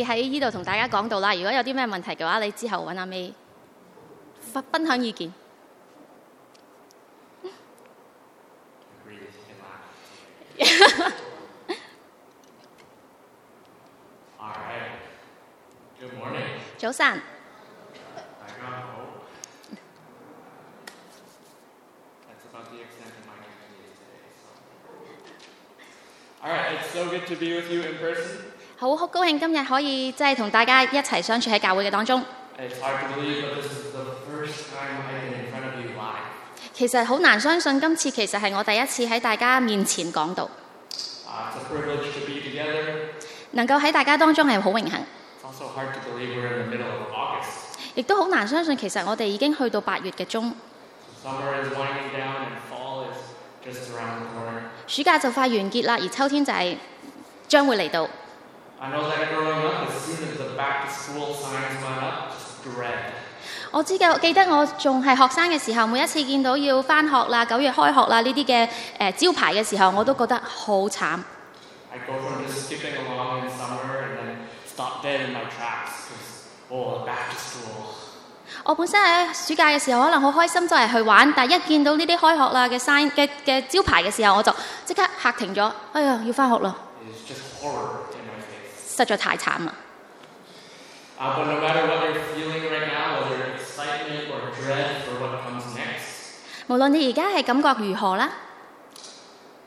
喺呢度同大家講到啦，如果有啲咩問題嘅話，你之後揾阿 May 分分享意見。 All right. Good morning. 早晨，大家好。That's about the extent of my Cantonese today. So. All right, it's so good to be with you in person. 好好高興今日可以即係同大家一齊相處喺教會嘅當中。 It's hard to believe, but this is the first time I've been in front of you live. 其實好難相信今次其實係我第一次喺大家面前講道， Uh, it's a privilege to be together. 能夠喺大家當中係好榮幸， It's also hard to believe we're in the middle of August. 亦都好難相信其實我哋已經去到八月嘅中， Summer is winding down and fall is just around the corner. 暑假就快完結啦，而秋天就係將會嚟到。 我知嘅，記得我仲係學生嘅時候，每一次見到要翻學啦、九月開學啦呢啲嘅誒招牌嘅時候，我都覺得好慘。 I go from just skipping along in summer and then stop dead in my tracks because, oh, back to school. 我本身喺暑假嘅時候可能好開心周圍去玩，但係一見到呢啲開學啦嘅 sign 嘅嘅招牌嘅時候，我就即刻嚇停咗。哎呀，要翻學啦， 實在太慘啦！ Uh, but no matter what you're feeling right now, whether excitement or dread for what comes next, 無論你而家係感覺如何啦，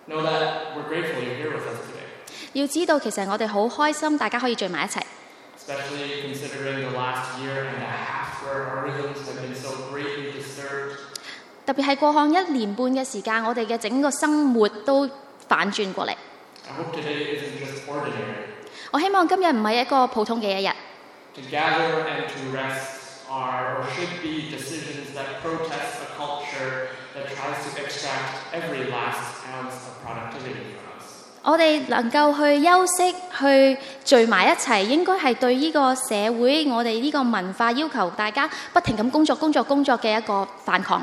know that we're grateful you're here with us today, 要知道其實我哋好開心，大家可以聚埋一齊。 especially considering the last year and a half where our rhythms have been so greatly disturbed. 特別係過向一年半嘅時間，我哋嘅整個生活都反轉過嚟。 I hope today isn't just ordinary. 我希望今日唔係一個普通嘅一日。 To gather and to rest are or should be decisions that protest a culture that tries to extract every last ounce of productivity from us. 我哋能夠去休息、去聚埋一齊，應該係對呢個社會、我哋呢個文化要求大家不停咁工作、工作、工作嘅一個反抗。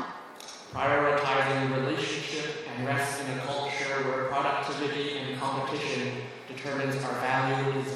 Prioritizing relationship and rest in a culture where productivity and competition determines our value is protest.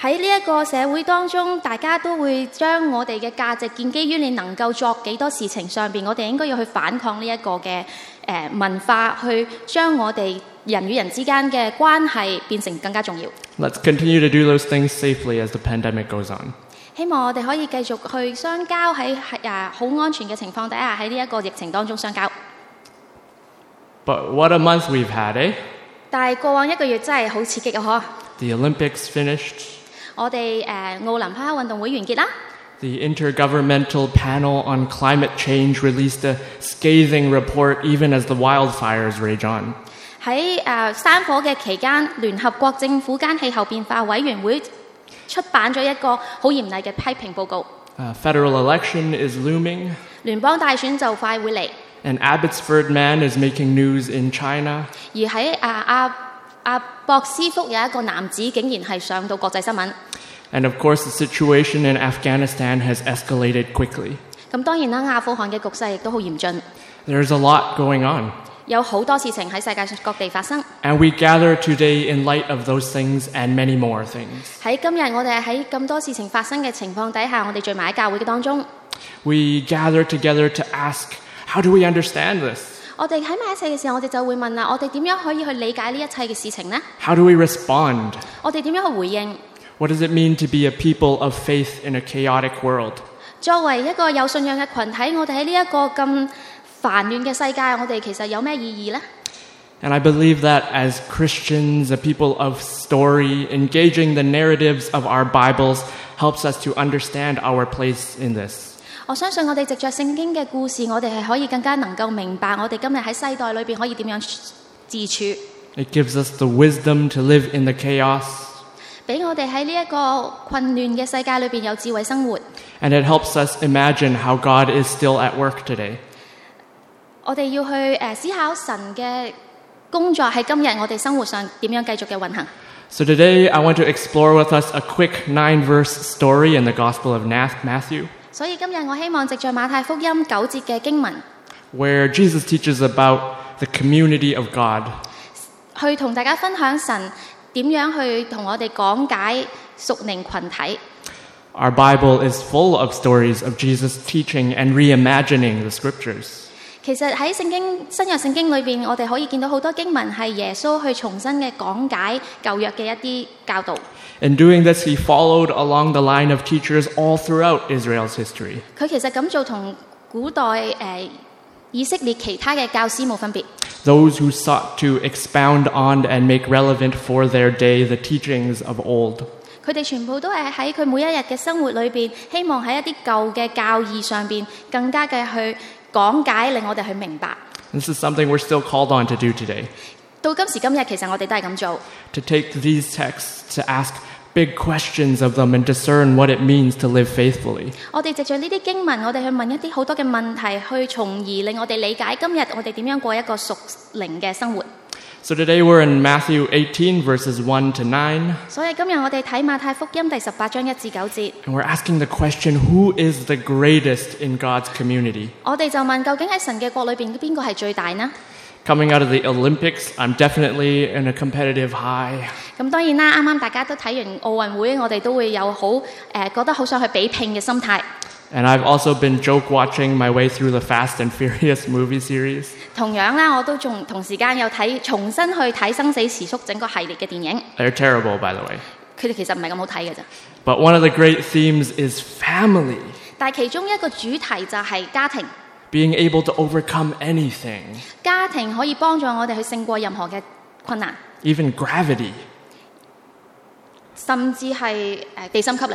喺呢一個社會當中，大家都會將我哋嘅價值建基於你能夠作幾多事情上邊，我哋應該要去反抗呢一個嘅誒、呃文化，去將我哋人與人之間嘅關係變成更加重要。 Let's continue to do those things safely as the pandemic goes on. 希望我哋可以繼續去相交喺係誒好安全嘅情況底下，喺呢一個疫情當中相交。 But what a month we've had, eh? 但係過往一個月真係好刺激啊！嗬， The Olympics finished. 我哋诶、呃、奥林匹克运动会完结啦， The Intergovernmental Panel on Climate Change released a scathing report even as the wildfires rage on. 喺诶、呃山火嘅期间，联合国政府间气候变化委员会出版咗一个好严厉嘅批评报告。 A federal election is looming, 联邦大选就快会嚟， an Abbotsford man is making news in China, 而喺诶阿 阿博斯福有一个男子竟然系上到国际新闻。 and of course, the situation in Afghanistan has escalated quickly. 咁当然啦，阿富汗嘅局势亦都好严峻， There's a lot going on. 有好多事情喺世界上各地发生。 And we gather today in light of those things and many more things. 喺今日我哋喺咁多事情发生嘅情况底下，我哋聚埋喺教会嘅当中， We gather together to ask, how do we understand this? 我哋喺埋一齐嘅时候，我哋就会问啦：我哋点样可以去理解呢一切嘅事情呢？ How do we respond? 我哋点样去回应？ What does it mean to be a people of faith in a chaotic world? 作为一个有信仰嘅群体，我哋喺呢一个咁烦乱嘅世界，我哋其实有咩意义呢？ And I believe that as Christians, a people of story, engaging the narratives of our Bibles helps us to understand our place in this. 我相信我哋藉着圣经嘅故事，我哋系可以更加能够明白我哋今日喺世代里边可以点样自处， It gives us the wisdom to live in the chaos, 俾我哋喺呢一个混乱嘅世界里边有智慧生活。 and it helps us imagine how God is still at work today. 我哋要去诶、呃思考神嘅工作喺今日我哋生活上点样继续嘅运行。 So today, I want to explore with us a quick nine verse story in the Gospel of Nath- Matthew, 所以今日我希望藉着马太福音九节嘅经文， where Jesus teaches about the community of God. 去同大家分享神点样去同我哋讲解 属灵群体。 Our Bible is full of stories of Jesus teaching and reimagining the scriptures. 其實喺聖經新約聖經裏邊，我哋可以見到好多經文係耶穌去重新嘅講解舊約嘅一啲教導。 In doing this, he followed along the line of teachers all throughout Israel's history. 佢其實咁做同古代誒、呃以色列其他嘅教師冇分別。 Those who sought to expound on and make relevant for their day the teachings of old. 佢哋全部都係喺佢每一日嘅生活裏邊，希望喺一啲舊嘅教義上邊，更加嘅去 講解，令我哋去明白。 This is something we're still called on to do today. 到今時今日，其實我哋都係咁做。 To take these texts to ask big questions of them and discern what it means to live faithfully. 我哋藉着呢啲經文，我哋去問一啲好多嘅問題，去從而令我哋理解今日我哋點樣過一個屬靈嘅生活。 So today we're in Matthew 18, verses 1 to 9, 所以今日我哋睇马太福音第十八章一至九节， and we're asking the question who is the greatest in God's community? 我哋就问究竟喺神嘅国里边边个系最大呢？ Coming out of the Olympics, I'm definitely in a competitive high. 咁当然啦，啱啱大家都睇完奥运会，我哋都会有好诶、呃、觉得好想去比拼嘅心态。 And I've also been joke watching my way through the Fast and Furious movie series. 同样啦，我都仲同时间有睇重新去睇《生死时速》整个系列嘅电影， They're terrible, by the way. 佢哋其实唔系咁好睇嘅啫。 But one of the great themes is family, 但系其中一个主题就系家庭， being able to overcome anything, 家庭可以帮助我哋去胜过任何嘅困难， even gravity. 甚至系诶、呃地心吸力。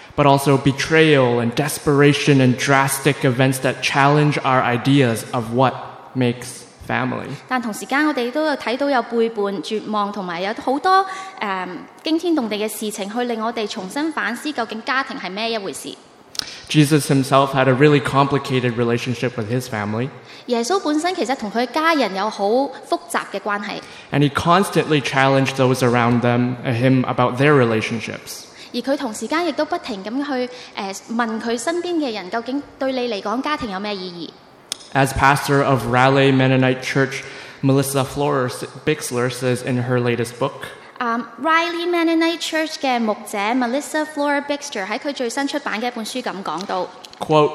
but also betrayal and desperation and drastic events that challenge our ideas of what makes family. 但同时间我哋都有睇到有背叛、绝望同埋有好多诶、呃、惊天动地嘅事情，去令我哋重新反思究竟家庭系咩一回事。 Jesus himself had a really complicated relationship with his family, 耶稣本身其实同佢家人有好复杂嘅关系， and he constantly challenged those around them, uh, him about their relationships. 而佢同時間亦都不停咁去誒、呃、問佢身邊嘅人，究竟對你嚟講家庭有咩意義？As pastor of Raleigh Mennonite Church, Melissa Flores Bixler says in her latest book. 啊、um,，Raleigh Mennonite Church 嘅牧者 Melissa Florer-Bixler 喺佢最新出版嘅一本書咁講到：quote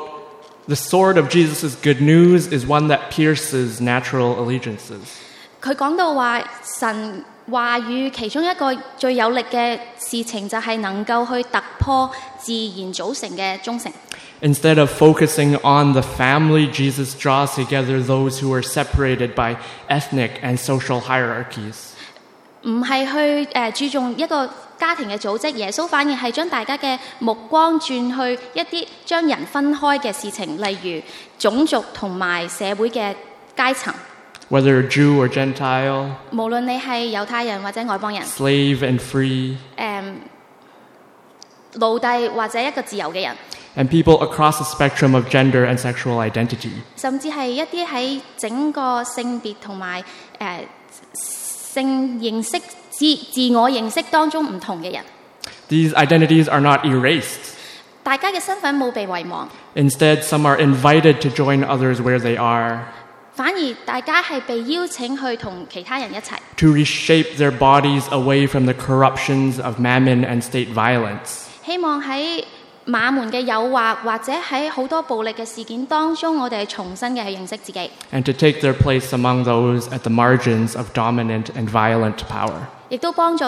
The sword of Jesus' good news is one that pierces natural allegiances。佢講到話神 話語其中一個最有力嘅事情就係能夠去突破自然組成嘅忠誠。 Instead of focusing on the family, Jesus draws together those who are separated by ethnic and social hierarchies. 唔係去誒、呃注重一個家庭嘅組織，耶穌反而係將大家嘅目光轉去一啲將人分開嘅事情，例如種族同埋社會嘅階層。 Whether Jew or Gentile, 无论你系犹太人或者外邦人，诶、 slave and free, 奴隶或者一个自由嘅人， and people across the spectrum of gender and sexual identity. 甚至系一啲喺整个性别同埋诶性认识自自我认识当中唔同嘅人， These identities are not erased. 大家嘅身份冇被遗忘， Instead, some are invited to join others where they are, 反而大家係被邀請去同其他人一齊。 to reshape their bodies away from the corruptions of mammon and state violence. 希望喺馬門嘅誘惑，或者喺好多暴力嘅事件當中，我哋係重新嘅去認識自己， and to take their place among those at the margins of dominant and violent power. 亦都幫助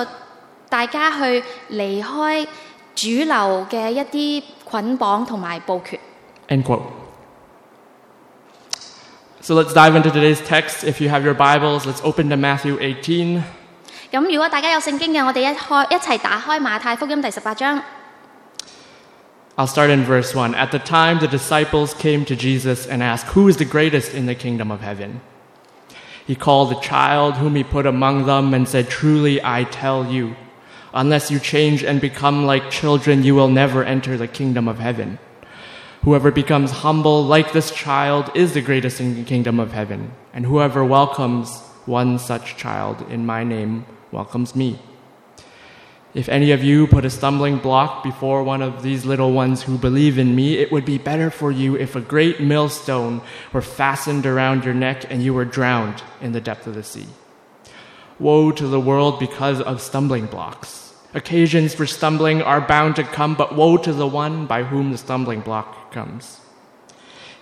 大家去離開主流嘅一啲捆綁同埋暴權。 End quote. So let's dive into today's text. If you have your Bibles, let's open to Matthew 18. 咁如果大家有圣经嘅，我哋一开一齐打开马太福音第十八章。 I'll start in verse 1. At the time, the disciples came to Jesus and asked, Who is the greatest in the kingdom of heaven? He called a child whom he put among them and said, Truly I tell you, Unless you change and become like children, you will never enter the kingdom of heaven. Whoever becomes humble like this child is the greatest in the kingdom of heaven, and whoever welcomes one such child in my name welcomes me. If any of you put a stumbling block before one of these little ones who believe in me, it would be better for you if a great millstone were fastened around your neck and you were drowned in the depth of the sea. Woe to the world because of stumbling blocks. Occasions for stumbling are bound to come, but woe to the one by whom the stumbling block comes.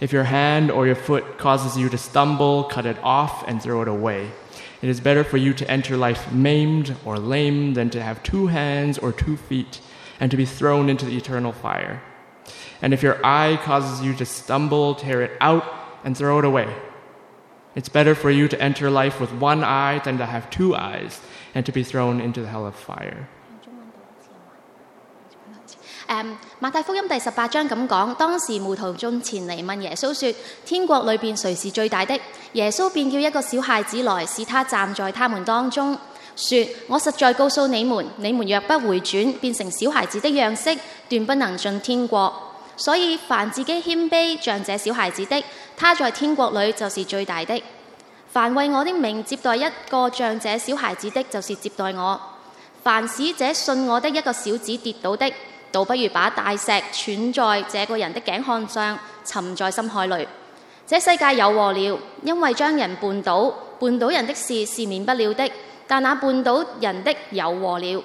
If your hand or your foot causes you to stumble, cut it off and throw it away. It is better for you to enter life maimed or lame than to have two hands or two feet and to be thrown into the eternal fire. And if your eye causes you to stumble, tear it out and throw it away. It's better for you to enter life with one eye than to have two eyes and to be thrown into the hell of fire. 誒、馬太福音第十八章咁講，當時門徒中前嚟問耶穌說：天國裏邊誰是最大的？耶穌便叫一個小孩子來，使他站在他們當中，說：我實在告訴你們，你們若不回轉，變成小孩子的樣式，斷不能進天國。所以凡自己謙卑像這小孩子的，他在天國裏就是最大的。凡為我的名接待一個像這小孩子的，就是接待我。凡使這信我的一個小子跌倒的， 倒不如把大石踹在這個人的頸項上，沉在深海裏。這世界有禍了，因為將人絆倒，絆倒人的事是免不了的，但那絆倒人的有禍了。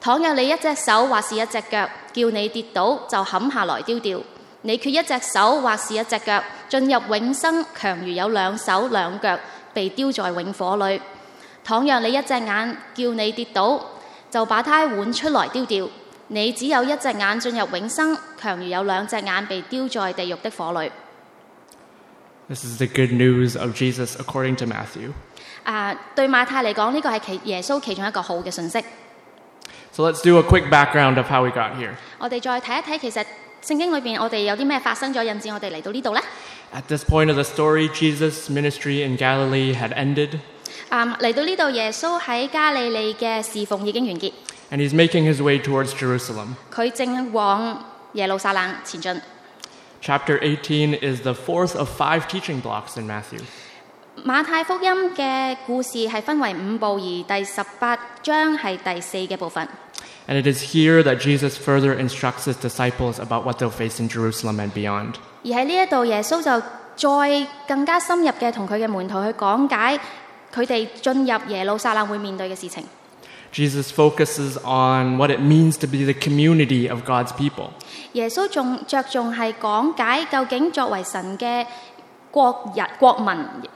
倘若你一隻手或是一隻腳叫你跌倒，就砍下來丟掉；你缺一隻手或是一隻腳，進入永生，強如有兩手兩腳被丟在永火裏。倘若你一隻眼叫你跌倒，就把它換出來丟掉。 你只有一隻眼進入永生，強如有兩隻眼被丟在地獄的火裏。 This is the good news of Jesus according to Matthew. 啊，對馬太嚟講，呢個係其耶穌其中一個好嘅信息。 So let's do a quick background of how we got here. 我哋再睇一睇，其實聖經裏邊我哋有啲咩發生咗，引致我哋嚟到呢度呢？ At this point of the story, Jesus' ministry in Galilee had ended, 啊，嚟到呢度，耶穌喺加利利嘅侍奉已經完結， and he's making his way towards Jerusalem. 佢正往耶路撒冷前进。 Chapter 18 is the fourth of five teaching blocks in Matthew. 马太福音嘅故事系分为五部，而第十八章系第四嘅部分。 And it is here that Jesus further instructs his disciples about what they'll face in Jerusalem and beyond. 而喺呢一度，耶稣就再更加深入嘅同佢嘅门徒去讲解佢哋进入耶路撒冷会面对嘅事情。 Jesus focuses on what it means to be the community of God's people. 耶稣仲着重系讲解究竟作为神嘅国人国民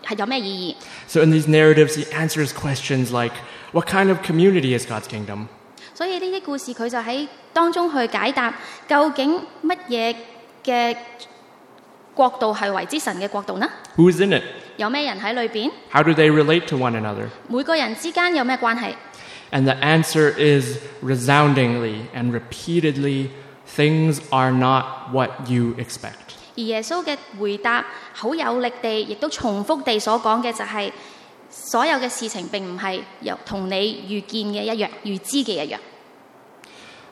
系有咩意义。 So in these narratives, he answers questions like, what kind of community is God's kingdom? 所以呢啲故事佢就喺当中去解答究竟乜嘢嘅国度系为之神嘅国度呢？ Who's in it? 有咩人喺里边？ How do they relate to one another? 每个人之间有咩关系？ And the answer is resoundingly and repeatedly things are not what you expect. 而耶稣嘅回答好有力地，亦都重复地所讲嘅就系、所有嘅事情并唔系由同你预见嘅一样、预知嘅一样。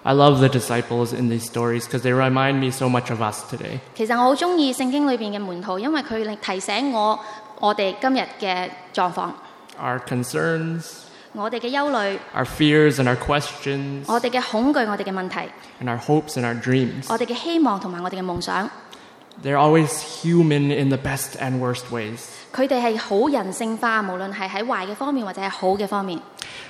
I love the disciples in these stories because they remind me so much of us today. 其实我好中意圣经里边嘅门徒，因为佢令提醒我我哋今日嘅状况、 Our concerns, 我哋嘅忧虑、 our fears and our questions, 我哋嘅恐惧、我哋嘅问题、 and our hopes and our dreams. 我哋嘅希望同埋我哋嘅梦想， They're always human in the best and worst ways. 佢哋系好人性化，无论系喺坏嘅方面或者系好嘅方面。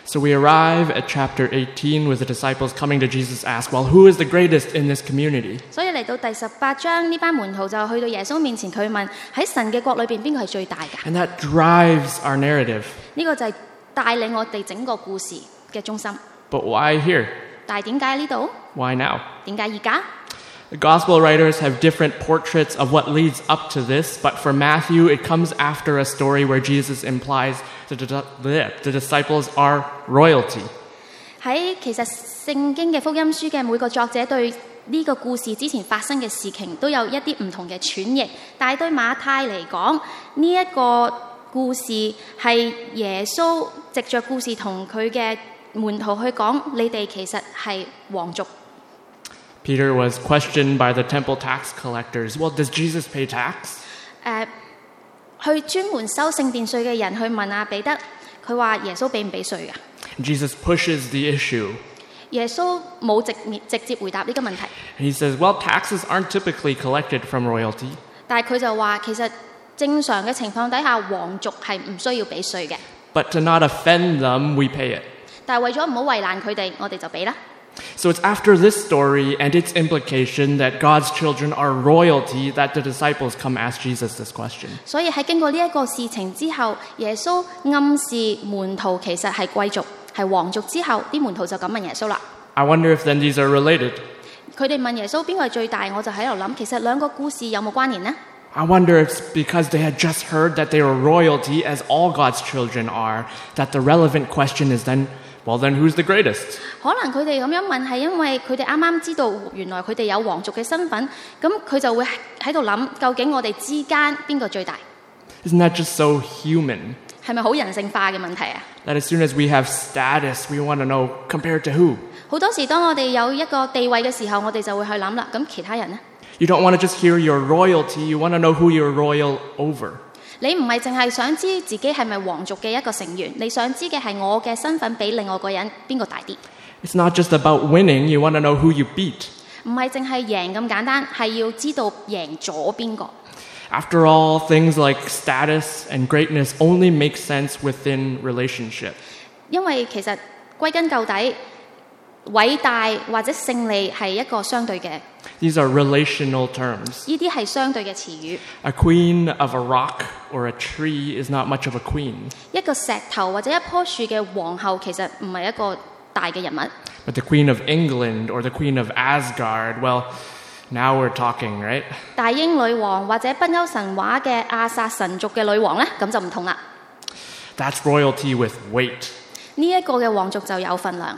So we arrive at chapter 18 with the disciples coming to Jesus ask, Well, who is the greatest in this community? 所以嚟到第十八章，呢班门徒就去到耶稣面前，佢问喺神嘅国里边边个系最大㗎？ And that drives our narrative. 呢、个就系 帶領我哋整個故事嘅中心。 But why here? 但係點解呢度？ Why now? 點解而家？ The gospel writers have different portraits of what leads up to this, but for Matthew, it comes after a story where Jesus implies that the, the, the disciples are royalty. 喺其實聖經嘅福音書嘅每個作者對呢個故事之前發生嘅事情都有一啲唔同嘅詮釋，但係對馬太嚟講，呢、一個 故事系耶稣藉着故事同佢嘅 门徒去讲，你哋其实系皇族。 Peter was questioned by the temple tax collectors. Well, does Jesus pay tax? 诶、去专门收圣殿税嘅人去问阿彼得，佢话耶稣俾唔俾税㗎？ Jesus pushes the issue. 耶稣冇直面直接回答呢个问题， He says, well, taxes aren't typically collected from royalty. 但系佢就话其实 正常嘅情況底下，皇族係唔需要俾稅嘅， But to not offend them, we pay it. 但係為咗唔好為難佢哋，我哋就俾啦。 So it's after this story and its implication that God's children are royalty that the disciples come ask Jesus this question. 所以喺經過呢一個事情之後，耶穌暗示門徒其實係貴族，係皇族之後，啲門徒就咁問耶穌啦。 I wonder if then these are related. 佢哋問耶穌邊個係最大，我就喺度諗，其實兩個故事有冇關聯呢？ I wonder if it's because they had just heard that they were royalty, as all God's children are, that the relevant question is then, well, then who's the greatest? 可能佢哋咁样问系因为佢哋啱啱知道原来佢哋有皇族嘅身份，咁佢就会喺度谂究竟我哋之间边个最大？ Isn't that just so human? 系咪好人性化嘅问题啊？ That as soon as we have status, we want to know compared to who? 好多时当我哋有一个地位嘅时候，我哋就会去谂啦。咁其他人呢？ You don't want to just hear your royalty, you want to know who you're royal over. 你唔系净系想知自己系咪皇族嘅一个成员，你想知嘅系我嘅身份比另外个人边个大啲？ It's not just about winning, you want to know who you beat. 唔系净系赢咁简单，系要知道赢咗边个。 After all, things like status and greatness only make sense within relationship. 因为其实归根究底， 偉大或者勝利係一個相對嘅， These are relational terms. 呢啲係相對嘅詞語。 A queen of a rock or a tree is not much of a queen, 一個石頭或者一棵樹嘅皇后其實唔係一個大嘅人物， but the queen of England or the queen of Asgard, well, now we're talking, right? 大英女王或者北歐神話嘅亞薩神族嘅女王呢，咁就唔同啦。 That's royalty with weight. 呢、一個嘅皇族就有份量，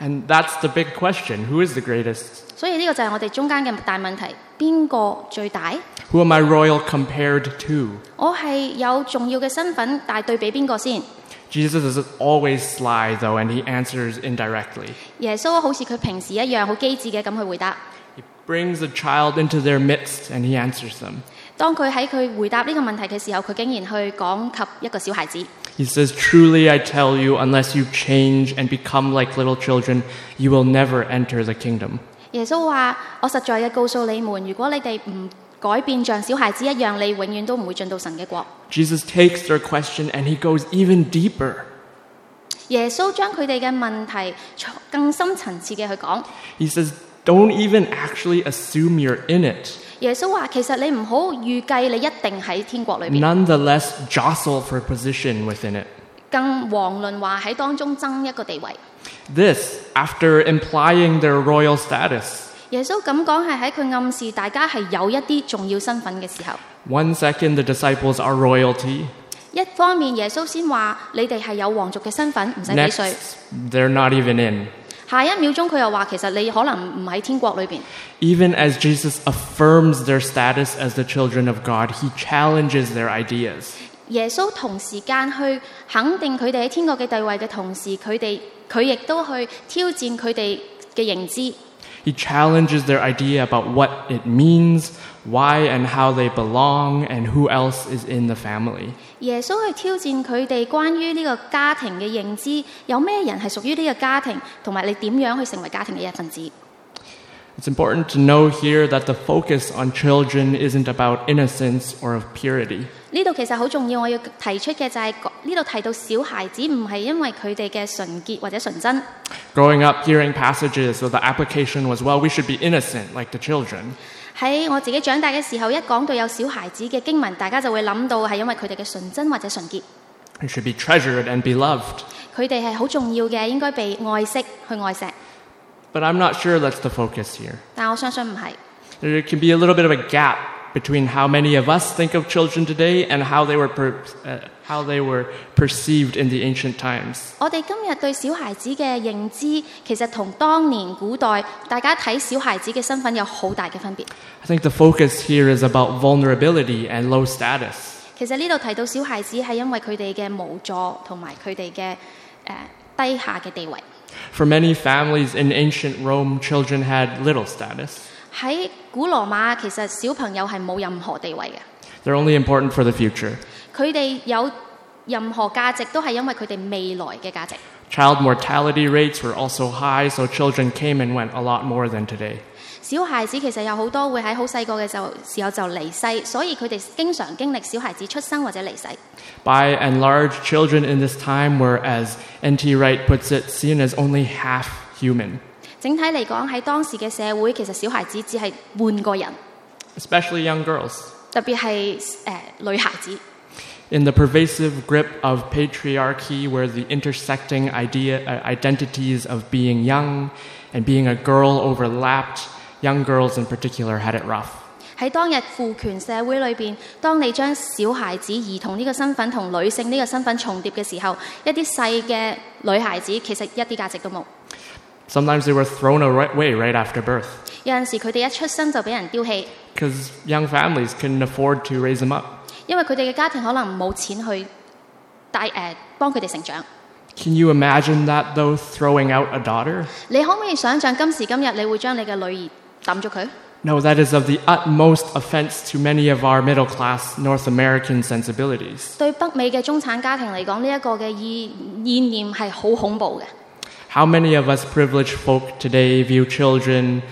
And that's the big question who is the greatest? 所以呢个就系我哋中间嘅大问题：边个最大？ Who am I royal compared to? 我系有重要嘅身份，但系对比边个先？ Jesus is always sly, though, and he answers indirectly. 耶稣好似佢平时一样好机智嘅咁去回答。 He brings a child into their midst and he answers them. 当佢喺佢回答呢个问题嘅时候，佢竟然去讲及一个小孩子。 He says, Truly I tell you, unless you change and become like little children, you will never enter the kingdom. 耶稣话：我实在嘅告诉你们，如果你哋唔改变像小孩子一样，你永远都唔会进到神嘅国。 Jesus takes their question and he goes even deeper. 耶稣将佢哋嘅问题从更深层次嘅去讲。 He says, Don't even actually assume you're in it. 耶稣话：其实你唔好预计你一定喺天国里边， Nonetheless, jostle for position within it. 更遑论话喺当中争一个地位。 This, after implying their royal status. 耶稣咁讲系喺佢暗示大家系有一啲重要身份嘅时候。 One second, the disciples are royalty. 一方面耶稣先话你哋系有皇族嘅身份，唔使俾税。 Next, they're not even in. 下一秒钟佢又话其实你可能唔喺天国里边。 Even as Jesus affirms their status as the children of God, he challenges their ideas. 耶稣同时间去肯定佢哋喺天国嘅地位嘅同时，佢哋佢亦都去挑战佢哋嘅认知。 He challenges their idea about what it means, why and how they belong, and who else is in the family. 耶穌去挑戰佢哋關於呢個家庭嘅認知，有咩人係屬於呢個家庭，同埋你點樣去成為家庭嘅一份子。 It's important to know here that the focus on children isn't about innocence or of purity. 呢度其實好重要，我要提出嘅就係呢度提到小孩子唔係因為佢哋嘅純潔或者純真。 Growing up hearing passages, so the application was, well, we should be innocent like the children. 喺我自己長大嘅時候，一講到有小孩子嘅經文，大家就會諗到係因為佢哋嘅純真或者純潔， We should be treasured and beloved. 佢哋係好重要嘅，應該被愛惜去愛錫。 But I'm not sure that's the focus here. 但我相信唔係。 There can be a little bit of a gap between how many of us think of children today and how they were, per, uh, how they were perceived in the ancient times. 我哋今日对小孩子嘅认知，其实同当年古代大家睇小孩子嘅身份有好大嘅分别。 I think the focus here is about vulnerability and low status. 其实呢度提到小孩子系因为佢哋嘅无助同埋佢哋嘅诶低下嘅地位。 For many families in ancient Rome, children had little status. 喺 古罗马，其实小朋友系冇任何地位嘅， They're only important for the future. 佢哋有任何价值都系因为佢哋未来嘅价值。 Child mortality rates were also high, so children came and went a lot more than today. 小孩子其实有好多会喺好细个嘅时候时候就离世，所以佢哋经常经历小孩子出生或者离世。 By and large, children in this time were, as N.T. Wright puts it, seen as only half human, 整体嚟讲，喺当时嘅社会，其实小孩子只系半个人， especially young girls. 特别系诶、呃女孩子。 In the pervasive grip of patriarchy, where the intersecting idea, uh, identities of being young and being a girl overlapped, young girls in particular had it rough. 喺当日父权社会里边，当你将小孩子、儿童呢个身份同女性呢个身份重叠嘅时候，一啲细嘅女孩子其实一啲价值都冇。 Sometimes they were thrown away right after birth 有阵时佢哋一出生就俾人丢弃， because young families couldn't afford to raise them up. 因为佢哋嘅家庭可能冇钱去带诶、呃、帮佢哋成长。 Can you imagine that though, throwing out a daughter? 你可唔可以想象今时今日你会将你嘅女儿抌咗佢？ No, that is of the utmost offense to many of our middle class North American sensibilities. 对北美嘅中产家庭嚟讲，呢、一个嘅意意念系好恐怖嘅。 How many of us privileged folk today view children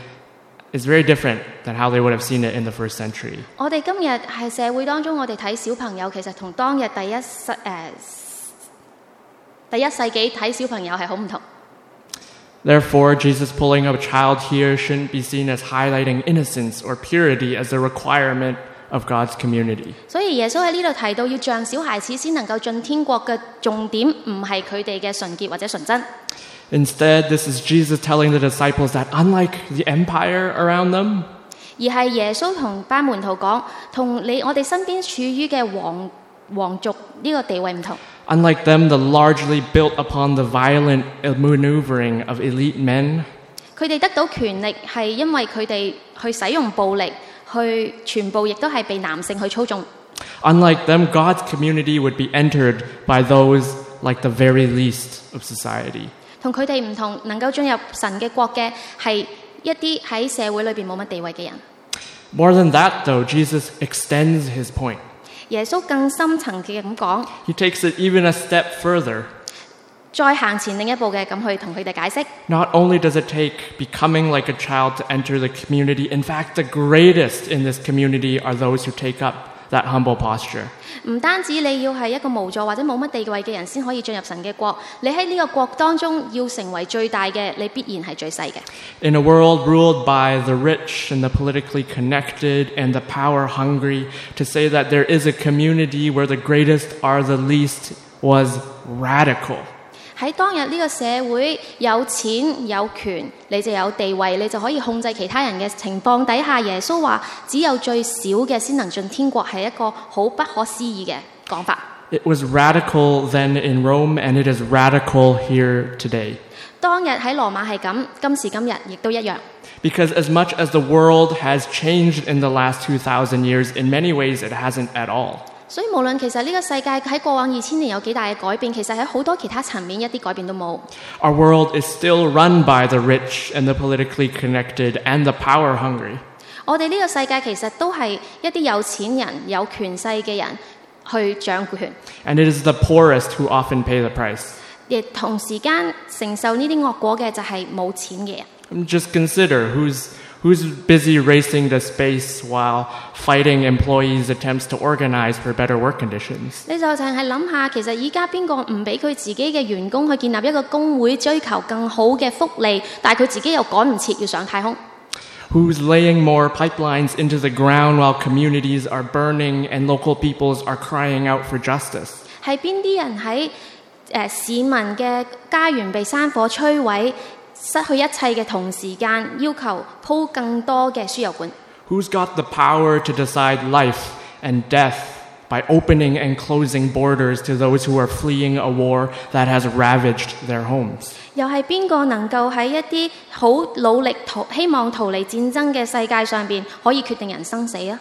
is very different than how they would have seen it in the first century. 我哋今日系社会当中，我哋睇小朋友，其实同当日第一世诶、第一世纪睇小朋友系好唔同。 Therefore, Jesus pulling up a child here shouldn't be seen as highlighting innocence or purity as a requirement of God's community. 所以耶稣喺呢度提到要像小孩子先能够进天国嘅重点，唔系佢哋嘅纯洁或者纯真， Instead, this is Jesus telling the disciples that unlike the empire around them, 而系耶稣同班门徒讲，同你我哋身边处于嘅皇皇族呢个地位唔同。 unlike them, the largely built upon the violent maneuvering of elite men, 佢哋得到权力系因为佢哋去使用暴力，去全部亦都系被男性去操纵。 unlike them, God's community would be entered by those like the very least of society. 同佢哋唔同，能够进入神嘅国嘅系一啲喺社会里边冇乜地位嘅人。 More than that, though, Jesus extends his point. 耶稣更深层嘅咁讲， He takes it even a step further. 再行前另一步嘅咁去同佢哋解释。 Not only does it take becoming like a child to enter the community, in fact, the greatest in this community are those who take up that humble posture. 唔单止你要系一个无助或者冇乜地位嘅人先可以进入神嘅国，你喺呢个国当中要成为最大嘅，你必然系最细嘅。 In a world ruled by the rich and the politically connected and the power hungry, to say that there is a community where the greatest are the least was radical. 喺当日呢个社会有钱有权，你就有地位，你就可以控制其他人嘅情况底下，耶稣话只有最少嘅先能进天国，系一个好不可思议嘅讲法。 It was radical then in Rome, and it is radical here today. 当日喺罗马系咁，今时今日亦都一样。 Because as much as the world has changed in the last 2,000 years, in many ways it hasn't at all. 所以無論其實呢個世界喺過往二千年有幾大嘅改變，其實喺好多其他層面一啲改變都冇。 Our world is still run by the rich and the politically connected and the power hungry. 我哋呢個世界其實都係一啲有錢人、有權勢嘅人去掌權， And it is the poorest who often pay the price. 亦同時間承受呢啲惡果嘅就係冇錢嘅人。 And Just consider who's, who's busy racing to space while fighting employees' attempts to organize for better work conditions. 你就净系谂下，其实依家边个唔俾佢自己嘅员工去建立一个工会，追求更好嘅福利，但系佢自己又赶唔切要上太空？ Who's laying more pipelines into the ground while communities are burning and local peoples are crying out for justice? 系边啲人喺诶、呃市民嘅家园被山火摧毁， 失去一切嘅同时间，要求铺更多嘅输油管？ Who's got the power to decide life and death by opening and closing borders to those who are fleeing a war that has ravaged their homes? 又系边个能够喺一啲好努力逃希望逃离战争嘅世界上边，可以决定人生死啊？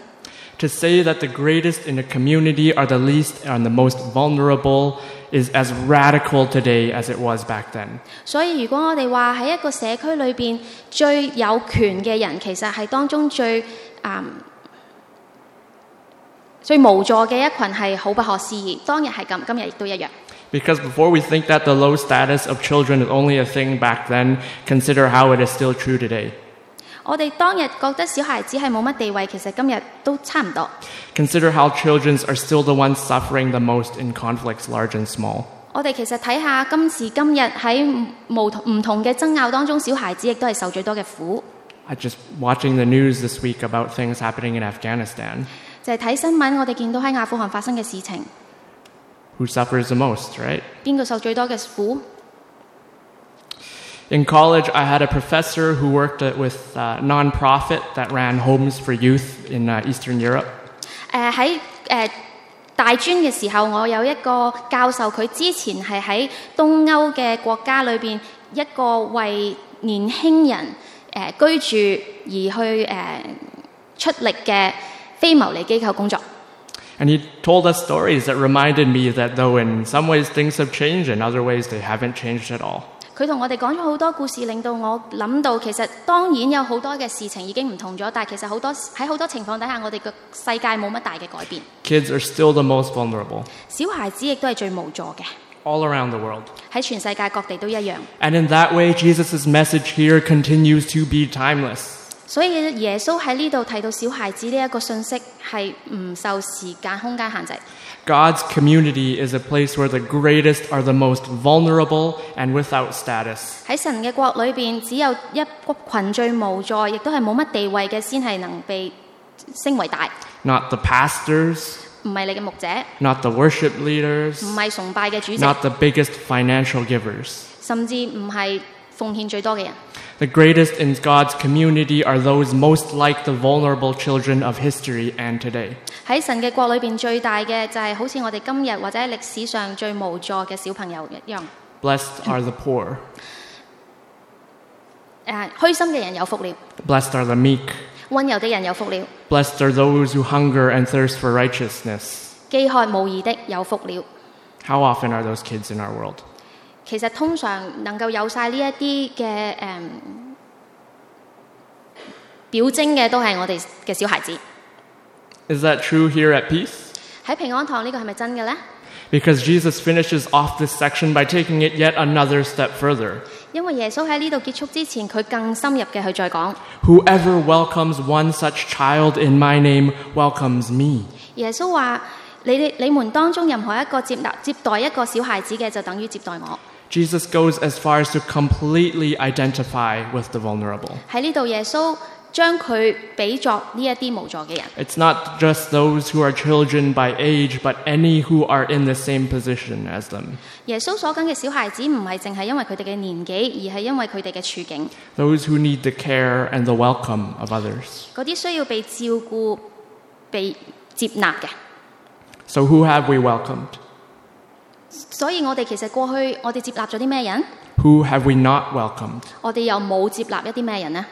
To say that the greatest in a community are the least and the most vulnerable is as radical today as it was back then. 所以如果我哋话喺一个社区里边最有权嘅人，其实系当中最啊、最无助嘅一群系好不可思议。当日系咁，今日亦都一样。 Because before we think that the low status of children is only a thing back then, consider how it is still true today. 我哋当日觉得小孩子系冇乜地位，其实今日都差唔多。 Consider how children are still the ones suffering the most in conflicts, large and small. 我哋其实睇下今时今日喺无唔同嘅争拗当中，小孩子亦都系受最多嘅苦。 I just watching the news this week about things happening in Afghanistan. 就系睇新闻，我哋见到喺阿富汗发生嘅事情， Who suffers the most, right? 边个受最多嘅苦？ In college, I had a professor who worked at- with a nonprofit that ran homes for youth in uh, Eastern Europe. 诶喺诶大专嘅时候，我有一个教授，佢之前系喺东欧嘅国家里边一个为年轻人诶、呃居住而去诶、呃出力嘅非牟利机构工作。 And he told us stories that reminded me that though in some ways things have changed, in other ways they haven't changed at all. 佢同我哋講咗好多故事，令到我諗到其實當然有好多嘅事情已經唔同咗，但係其實好多喺好多情況底下，我哋個世界冇乜大嘅改變。 Kids are still the most vulnerable, 小孩子亦都係最無助嘅， all around the world. 喺全世界各地都一樣。 And in that way, Jesus' message here continues to be timeless. 所以耶穌喺呢度提到小孩子呢一個信息係唔受時間空間限制。 God's community is a place where the greatest are the most vulnerable and without status. 喺神嘅国里边，只有一群最无助，亦都系冇乜地位嘅，先系能被升为大。 Not the pastors, 唔系你嘅牧者， not the worship leaders, 唔系崇拜嘅主席， not the biggest financial givers. 甚至唔系奉献最多嘅人。 The greatest in God's community are those most like the vulnerable children of history and today. 喺神嘅国里边，最大嘅就系好似我哋今日或者喺历史上最无助嘅小朋友一样。 Blessed are the poor, 诶、虚心嘅人有福了， blessed are the meek, 温柔的人有福了， blessed are those who hunger and thirst for righteousness. 饥渴慕义的有福了。 How often are those kids in our world? 其實通常能夠有晒呢一啲嘅誒表徵嘅，都係我哋嘅小孩子。 Is that true here at Peace? 喺平安堂呢個係咪真嘅呢？ Because Jesus finishes off this section by taking it yet another step further. 因為耶穌喺呢度結束之前，佢更深入嘅去再講。 Whoever welcomes one such child in my name welcomes me. 耶穌話：你哋你們當中任何一個接納接待一個小孩子嘅，就等於接待我。 Jesus goes as far as to completely identify with the vulnerable. 喺呢度，耶稣将佢比作呢一啲无助嘅人。 It's not just those who are children by age, but any who are in the same position as them. 耶稣所紧嘅小孩子唔系净系因为佢哋嘅年纪，而系因为佢哋嘅处境。 Those who need the care and the welcome of others. 嗰啲需要被照顾、被接纳嘅。 So, who have we welcomed? 所以我哋其实过去我哋接纳咗啲咩人？ Who have we not welcomed? 我哋又冇接纳一啲咩人呢？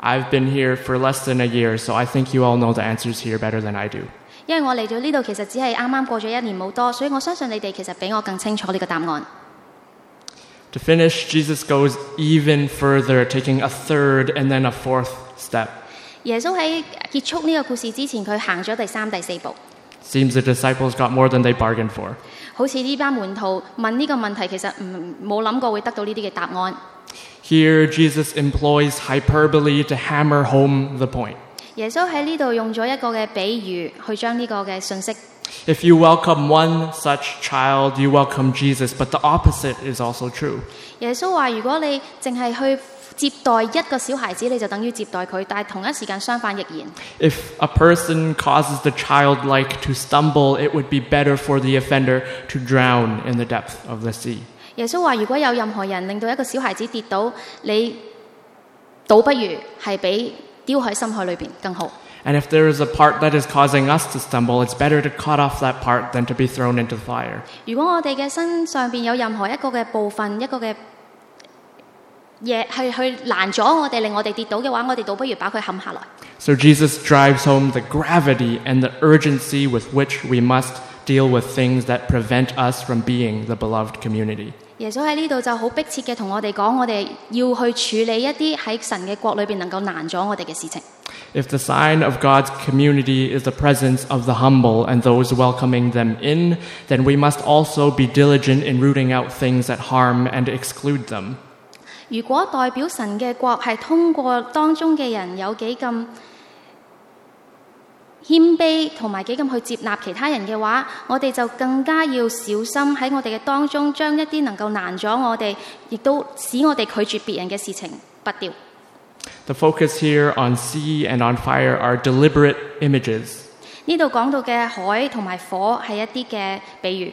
I've been here for less than a year, so I think you all know the answers here better than I do. 因为我嚟到呢度其实只系啱啱过咗一年冇多，所以我相信你哋其实比我更清楚呢个答案。 To finish, Jesus goes even further, taking a third and then a fourth step. 耶稣喺结束呢个故事之前，佢行咗第三、第四步。 Seems the disciples got more than they bargained for. 好似呢班门徒问呢个问题，其实唔冇谂过会得到呢啲嘅答案。 Here, Jesus employs hyperbole to hammer home the point. 耶稣喺呢度用咗一个嘅比喻去将呢个嘅信息。 If you welcome one such child, you welcome Jesus, but the opposite is also true. 耶稣话：如果你净系去 接待一个小孩子，你就等于接待佢，但系同一时间相反亦然。 If a person causes the childlike to stumble, it would be better for the offender to drown in the depth of the sea. 耶稣话：如果有任何人令到一个小孩子跌倒，你倒不如系比丢喺深海里边更好。 And if there is a part that is causing us to stumble, it's better to cut off that part than to be thrown into the fire. 如果我哋嘅身上边有任何一个嘅部分，一个嘅 嘢系去拦咗我哋，令我哋跌倒嘅话，我哋倒不如把佢冚下来。 So Jesus drives home the gravity and the urgency with which we must deal with things that prevent us from being the beloved community. 耶稣喺呢度就好迫切嘅同我哋讲，我哋要去处理一啲喺神嘅国里边能够难咗我哋嘅事情。 If the sign of God's community is the presence of the humble and those welcoming them in, then we must also be diligent in rooting out things that harm and exclude them. 如果代表神嘅國係通過當中嘅人有幾咁謙卑同埋幾咁去接納其他人嘅話，我哋就更加要小心喺我哋嘅當中，將一啲能夠難咗我哋，亦都使我哋拒絕別人嘅事情拔掉。 The focus here on sea and on fire are deliberate images. 呢度講到嘅海同埋火係一啲嘅比喻。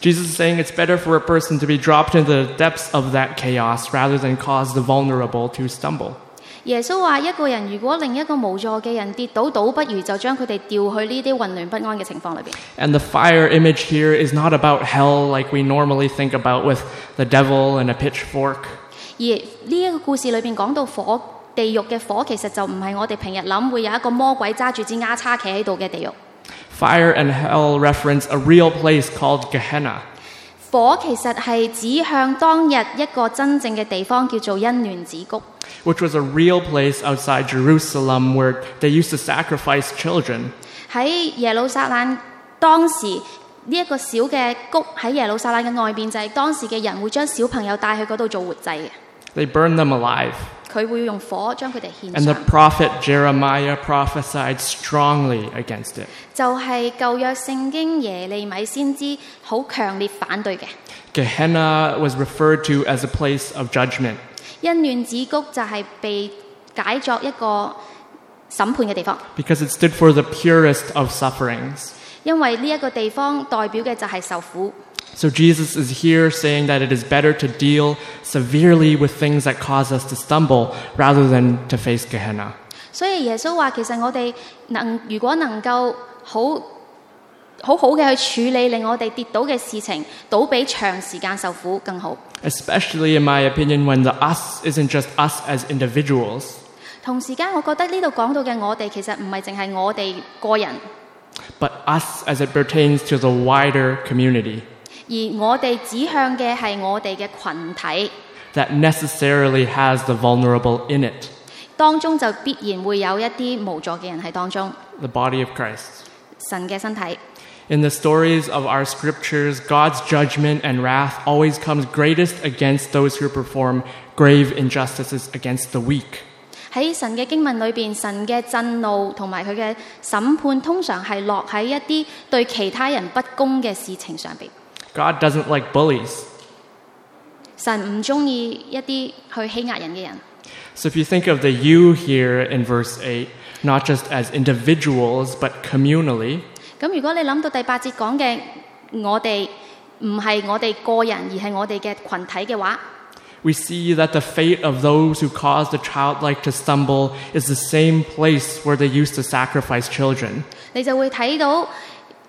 Jesus is saying it's better for a person to be dropped into the depths of that chaos rather than cause the vulnerable to stumble. 耶稣话：一个人如果另一个无助嘅人跌倒，倒不如就将佢哋调去呢啲混乱不安嘅情况里边。 And the fire image here is not about hell like we normally think about with the devil and a pitchfork. 而呢一个故事里边讲到火地狱嘅火，其实就唔系我哋平日谂会有一个魔鬼揸住支丫叉企喺度嘅地狱。 Fire and hell reference a real place called Gehenna. 火其实系指向当日一个真正嘅地方，叫做欣嫩子谷。 which was a real place outside Jerusalem where they used to sacrifice children. 喺耶路撒冷当时呢一个小嘅谷喺耶路撒冷嘅外边，就系当时嘅人会将小朋友带去嗰度做活祭嘅。 They burned them alive. 佢会用火将佢哋献 And the 上。 prophet Jeremiah prophesied strongly against it. 就系旧约圣经耶利米先知好强烈反对嘅。 Gehenna was referred to as a place of judgment. 欣嫩子谷就系被解作一个审判嘅地方， because it stood for the purest of sufferings. 因为呢一个地方代表嘅就系受苦。 So Jesus is here saying that it is better to deal severely with things that cause us to stumble rather than to face Gehenna. 所以耶稣话：其实我哋能如果能够好好好嘅去处理令我哋跌倒嘅事情，倒比长时间受苦更好。 Especially, in my opinion, when the us isn't just us as individuals, 同时间，我觉得呢度讲到嘅我哋其实唔系净系我哋个人， but us as it pertains to the wider community 而我哋指向嘅系我哋嘅群体， that necessarily has the vulnerable in it, 当中就必然会有一啲无助嘅人喺当中， the body of Christ. 神嘅身体。 In the stories of our scriptures, God's judgment and wrath always comes greatest against those who perform grave injustices against the weak. 喺神嘅经文里边，神嘅震怒同埋佢嘅审判，通常系落喺一啲对其他人不公嘅事情上边。 God doesn't like bullies. 神唔中意一啲去欺压人嘅人。 So if you think of the you here in verse 8, not just as individuals, but communally, 咁如果你谂到第八节讲嘅我哋唔系我哋个人，而系我哋嘅群体嘅话， we see that the fate of those who cause the childlike to stumble is the same place where they used to sacrifice children. 你就会睇到，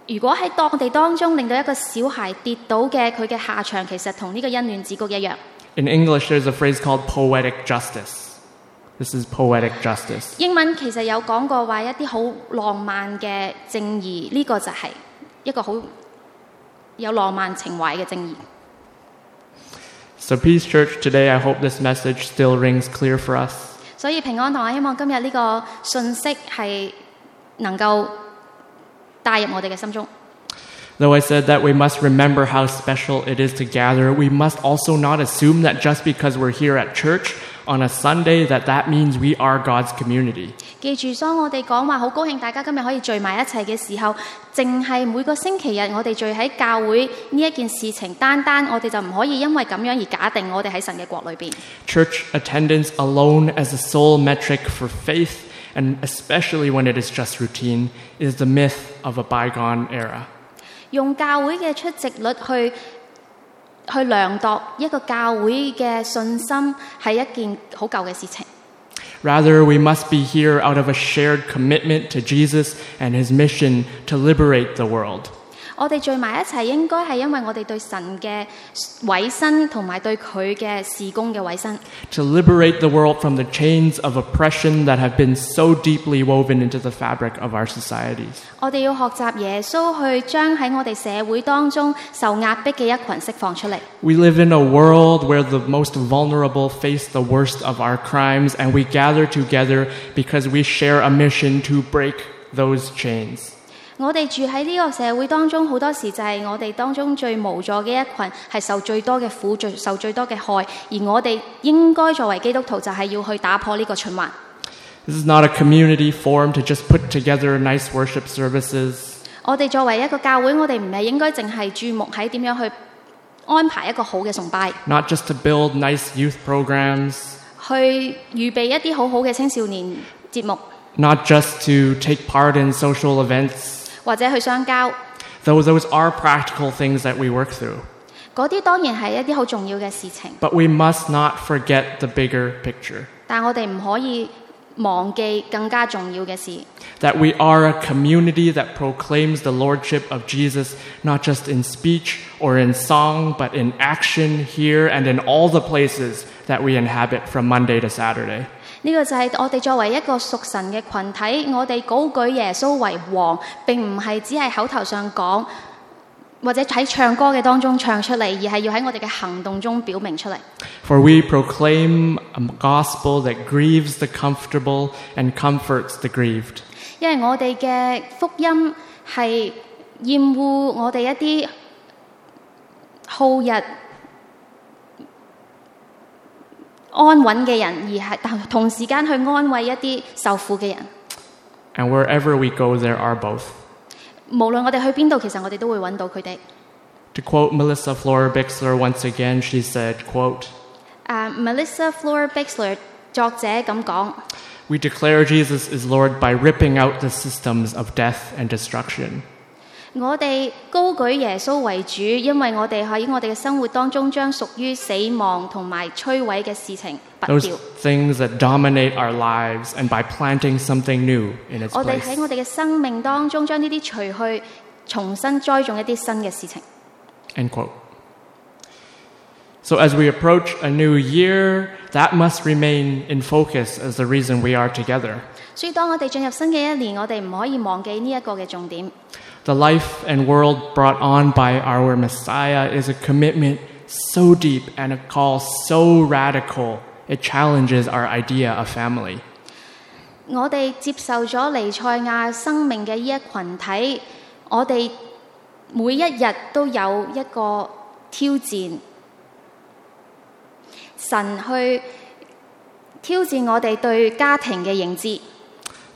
如果喺當地當中令到一個小孩跌倒嘅，佢嘅下場其實同呢個欣嫩子谷一樣。 In English, there's a phrase called poetic justice. This is poetic justice. 英文其實有講過話一啲好浪漫嘅正義，呢、個就係一個好有浪漫情懷嘅正義。 So, Peace Church, today I hope this message still rings clear for us. 所以平安堂，我希望今日呢個信息係能夠 带入我哋嘅心中。 Though I said that we must remember how special it is to gather, we must also not assume that just because we're here at church on a Sunday that that means we are God's community. 记住，当我哋讲话好高兴大家今日可以聚埋一齐嘅时候，净系每个星期日我哋聚喺教会呢一件事情，单单我哋就唔可以因为咁样而假定我哋喺神嘅国里边。 Church attendance alone as a sole metric for faith, and especially when it is just routine, is the myth of a bygone era. 用教会嘅出席率去 去量度一个教会嘅信心系一件好旧嘅事情。 Rather, we must be here out of a shared commitment to Jesus and his mission to liberate the world. 我哋聚埋一齐，应该系因为我哋对神嘅委身同埋对佢嘅事工嘅委身， to liberate the world from the chains of oppression that have been so deeply woven into the fabric of our societies. 我哋要学习耶稣去将喺我哋社会当中受压迫嘅一群释放出嚟。 We live in a world where the most vulnerable face the worst of our crimes, and we gather together because we share a mission to break those chains. 我哋住喺呢個社會當中，好多時就係我哋當中最無助嘅一群，係受最多嘅苦、最受最多嘅害。而我哋應該作為基督徒，就係要去打破呢個循環。 This is not a community formed to just put together nice worship services. 我哋作為一個教會，我哋唔係應該淨係注目喺點樣去安排一個好嘅崇拜， not just to build nice youth programs, 去預備一啲好好嘅青少年節目， not just to take part in social events, 或者去相交。 though those are practical things that we work through. 嗰啲当然系一啲好重要嘅事情， But we must not forget the bigger picture 但我哋唔可以忘记更加重要嘅事。 that we are a community that proclaims the lordship of Jesus, not just in speech or in song, but in action here and in all the places that we inhabit from Monday to Saturday. 呢個就係我哋作為一個屬神嘅群體，我哋高舉耶穌為王，並唔係只係口頭上講，或者喺唱歌嘅當中唱出嚟，而係要喺我哋嘅行動中表明出嚟。 For we proclaim a gospel that grieves the comfortable and comforts the grieved. 因為我哋嘅福音係厭惡我哋一啲好日 And wherever we go, there are both. 無論我哋去邊度，其實我哋都會揾到佢哋。To quote Melissa Florer-Bixler once again, she said, quote, uh, Melissa Florer-Bixler 作者咁講：We declare Jesus is Lord by ripping out the systems of death and destruction. 我哋高举耶稣为主，因为我哋喺我哋嘅生活当中将属于死亡同埋摧毁嘅事情拔 Those 掉。 things that dominate our lives, and by planting something new in its 我哋 place. 喺我哋嘅生命当中将呢啲除去，重新栽种一啲新嘅事情。 End quote. So, as we approach a new year, that must remain in focus as the reason we are together. 所以当我哋进入新嘅一年，我哋唔可以忘记呢一个嘅重点。 The life and world brought on by our Messiah is a commitment so deep and a call so radical, it challenges our idea of family. 我哋接受咗尼赛亚生命嘅呢一群体，我哋每一日都有一个挑战，神去挑战我哋对家庭嘅认知。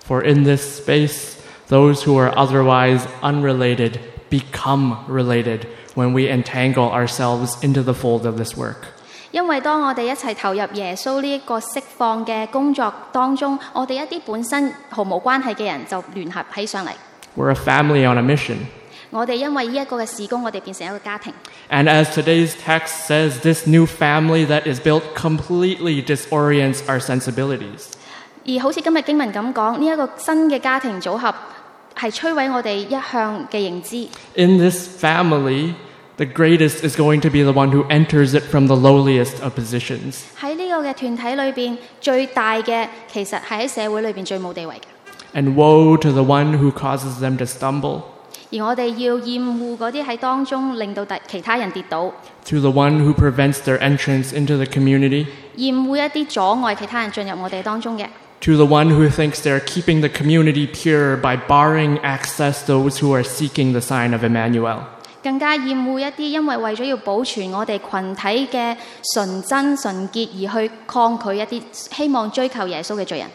For in this space, those who are otherwise unrelated become related when we entangle ourselves into the fold of this work. 因为当我哋一齐投入耶稣呢一个释放嘅工作当中，我哋一啲本身毫无关系嘅人就联合起上嚟。 We're a family on a mission. 我哋因为呢一个嘅事工，我哋变成一个家庭。 And as today's text says, this new family that is built completely disorients our sensibilities. 而好似今日经文咁讲，呢、一个新嘅家庭组合系摧毁我哋一向嘅认知。 In this family, the greatest is going to be the one who enters it from the lowliest of positions. 喺呢个嘅团体里边，最大嘅其实系喺社会里边最冇地位嘅。 And woe to the one who causes them to stumble, 而我哋要厌恶嗰啲喺当中令到第其他人跌倒， to the one who prevents their entrance into the community, 厌恶一啲阻碍其他人进入我哋当中嘅。 to the one who thinks they're keeping the community pure by barring access those who are seeking the sign of Emmanuel. 更加厌恶一啲因为为咗要保存我哋群体嘅纯真纯洁而去抗拒一啲希望追求耶稣嘅罪人。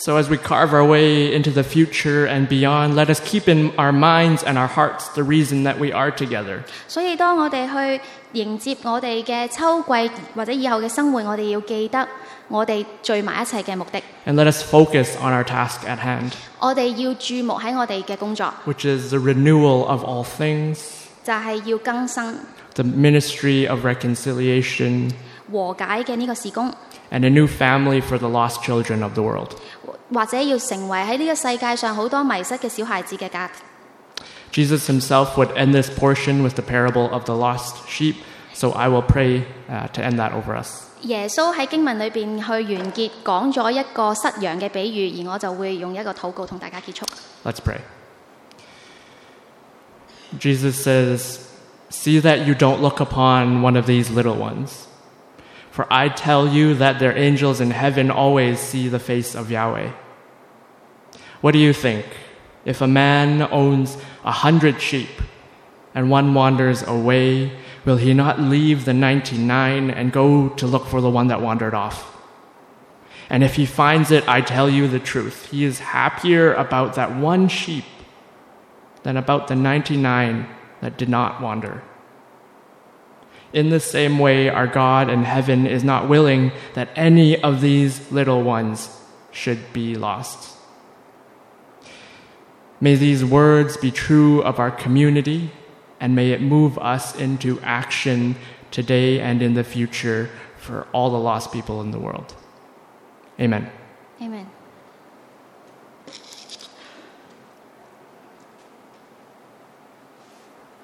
So, as we carve our way into the future and beyond, let us keep in our minds and our hearts the reason that we are together. 所以当我哋去迎接我哋嘅秋季或者以后嘅生活，我哋要记得 我哋聚埋一齐嘅目的。 And let us focus on our task at hand, 我哋要注目喺我哋嘅工作， which is the renewal of all things, 就系、要更新， the ministry of reconciliation, 和解嘅呢个事工， and a new family for the lost children of the world. 或者要成为喺呢个世界上好多迷失嘅小孩子嘅家。 Jesus himself would end this portion with the parable of the lost sheep, so I will pray uh, to end that over us. 耶稣喺经文里边去完结讲咗一个失羊嘅比喻，而我就会用一个祷告同大家结束。 Let's pray. Jesus says, See that you don't look upon one of these little ones. For I tell you that their angels in heaven always see the face of Yahweh. What do you think? If a man owns a hundred sheep and one wanders away, will he not leave the 99 and go to look for the one that wandered off? And if he finds it, I tell you the truth, he is happier about that one sheep than about the 99 that did not wander. In the same way, our God in heaven is not willing that any of these little ones should be lost. May these words be true of our community, and may it move us into action today and in the future for all the lost people in the world. Amen. Amen。